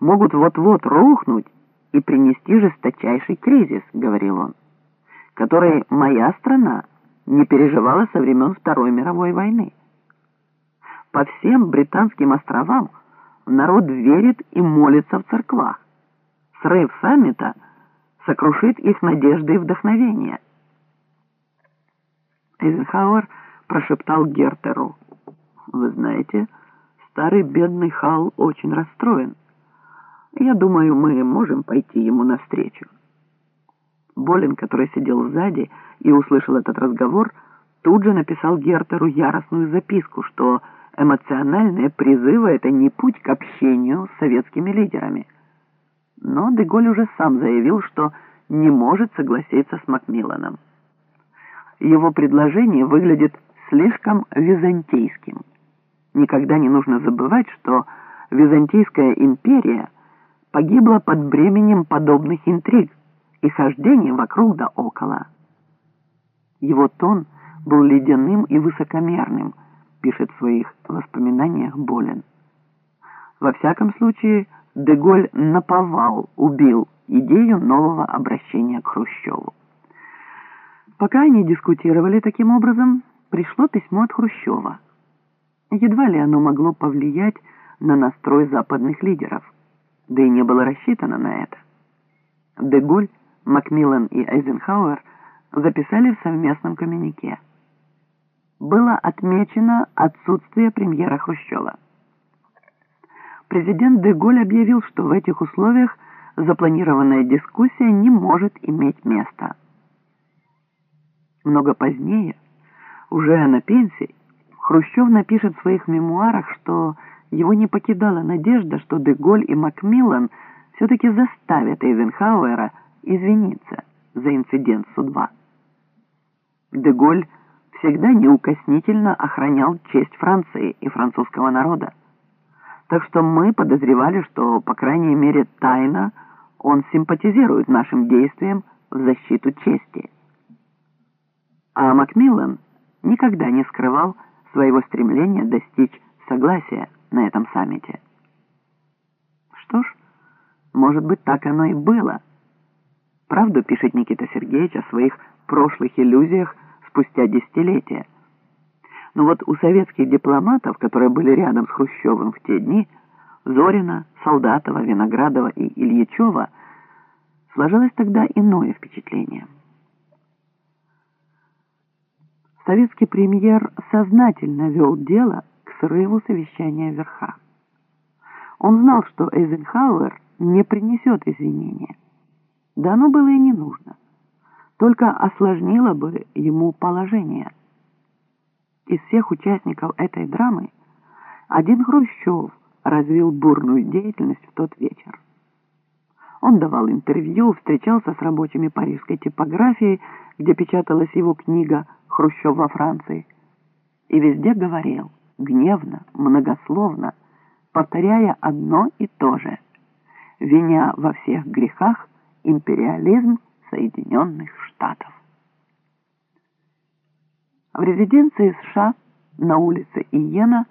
могут вот-вот рухнуть и принести жесточайший кризис, говорил он, который моя страна не переживала со времен Второй мировой войны. По всем британским островам народ верит и молится в церквах. Срыв саммита сокрушит их надежды и вдохновение. Эйзенхауэр прошептал Гертеру. «Вы знаете, старый бедный Хал очень расстроен. Я думаю, мы можем пойти ему навстречу». Болин, который сидел сзади и услышал этот разговор, тут же написал Гертеру яростную записку, что эмоциональные призывы — это не путь к общению с советскими лидерами. Но Деголь уже сам заявил, что не может согласиться с Макмилланом. Его предложение выглядит слишком византийским. Никогда не нужно забывать, что Византийская империя погибла под бременем подобных интриг и хождения вокруг да около. Его тон был ледяным и высокомерным, пишет в своих воспоминаниях Болин. Во всяком случае, Деголь наповал, убил идею нового обращения к Хрущеву. Пока они дискутировали таким образом, пришло письмо от Хрущева. Едва ли оно могло повлиять на настрой западных лидеров, да и не было рассчитано на это. Деголь, Макмиллан и Эйзенхауэр записали в совместном коммюнике. Было отмечено отсутствие премьера Хрущева. Президент Деголь объявил, что в этих условиях запланированная дискуссия не может иметь места. Много позднее, уже на пенсии, Хрущев напишет в своих мемуарах, что его не покидала надежда, что Деголь и Макмиллан все-таки заставят Эйзенхауэра извиниться за инцидент Су-2. Деголь всегда неукоснительно охранял честь Франции и французского народа. Так что мы подозревали, что, по крайней мере, тайно он симпатизирует нашим действиям в защиту чести. А Макмиллан никогда не скрывал своего стремления достичь согласия на этом саммите. Что ж, может быть, так оно и было. Правду пишет Никита Сергеевич о своих прошлых иллюзиях спустя десятилетия. Но вот у советских дипломатов, которые были рядом с Хрущевым в те дни, Зорина, Солдатова, Виноградова и Ильичева, сложилось тогда иное впечатление – советский премьер сознательно вел дело срыву совещания верха. Он знал, что Эйзенхауэр не принесет извинения. Да оно было и не нужно. Только осложнило бы ему положение. Из всех участников этой драмы один Хрущев развил бурную деятельность в тот вечер. Он давал интервью, встречался с рабочими парижской типографии, где печаталась его книга Хрущев во Франции, и везде говорил, гневно, многословно, повторяя одно и то же, виня во всех грехах империализм Соединенных Штатов. В резиденции США на улице Иена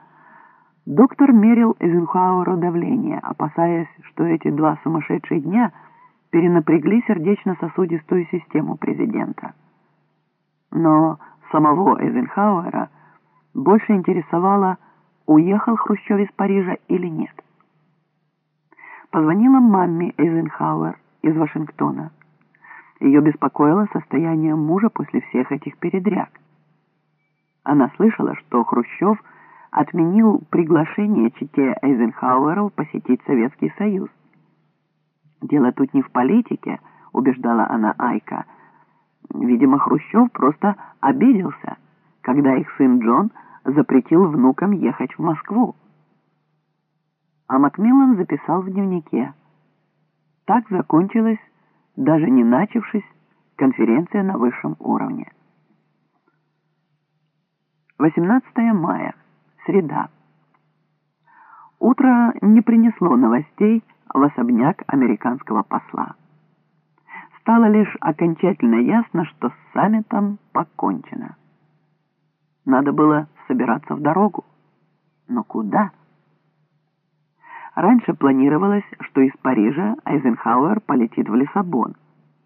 доктор мерил Эйзенхауэру давление, опасаясь, что эти два сумасшедшие дня перенапрягли сердечно-сосудистую систему президента. Но самого Эйзенхауэра больше интересовало, уехал Хрущев из Парижа или нет. Позвонила маме Эйзенхауэр из Вашингтона. Ее беспокоило состояние мужа после всех этих передряг. Она слышала, что Хрущев отменил приглашение чете Эйзенхауэров посетить Советский Союз. «Дело тут не в политике», — убеждала она Айка, — Видимо, Хрущев просто обиделся, когда их сын Джон запретил внукам ехать в Москву. А Макмиллан записал в дневнике. Так закончилась, даже не начавшись, конференция на высшем уровне. 18 мая, среда. Утро не принесло новостей в особняк американского посла стало лишь окончательно ясно, что с саммитом покончено. Надо было собираться в дорогу. Но куда? Раньше планировалось, что из Парижа Айзенхауэр полетит в Лиссабон.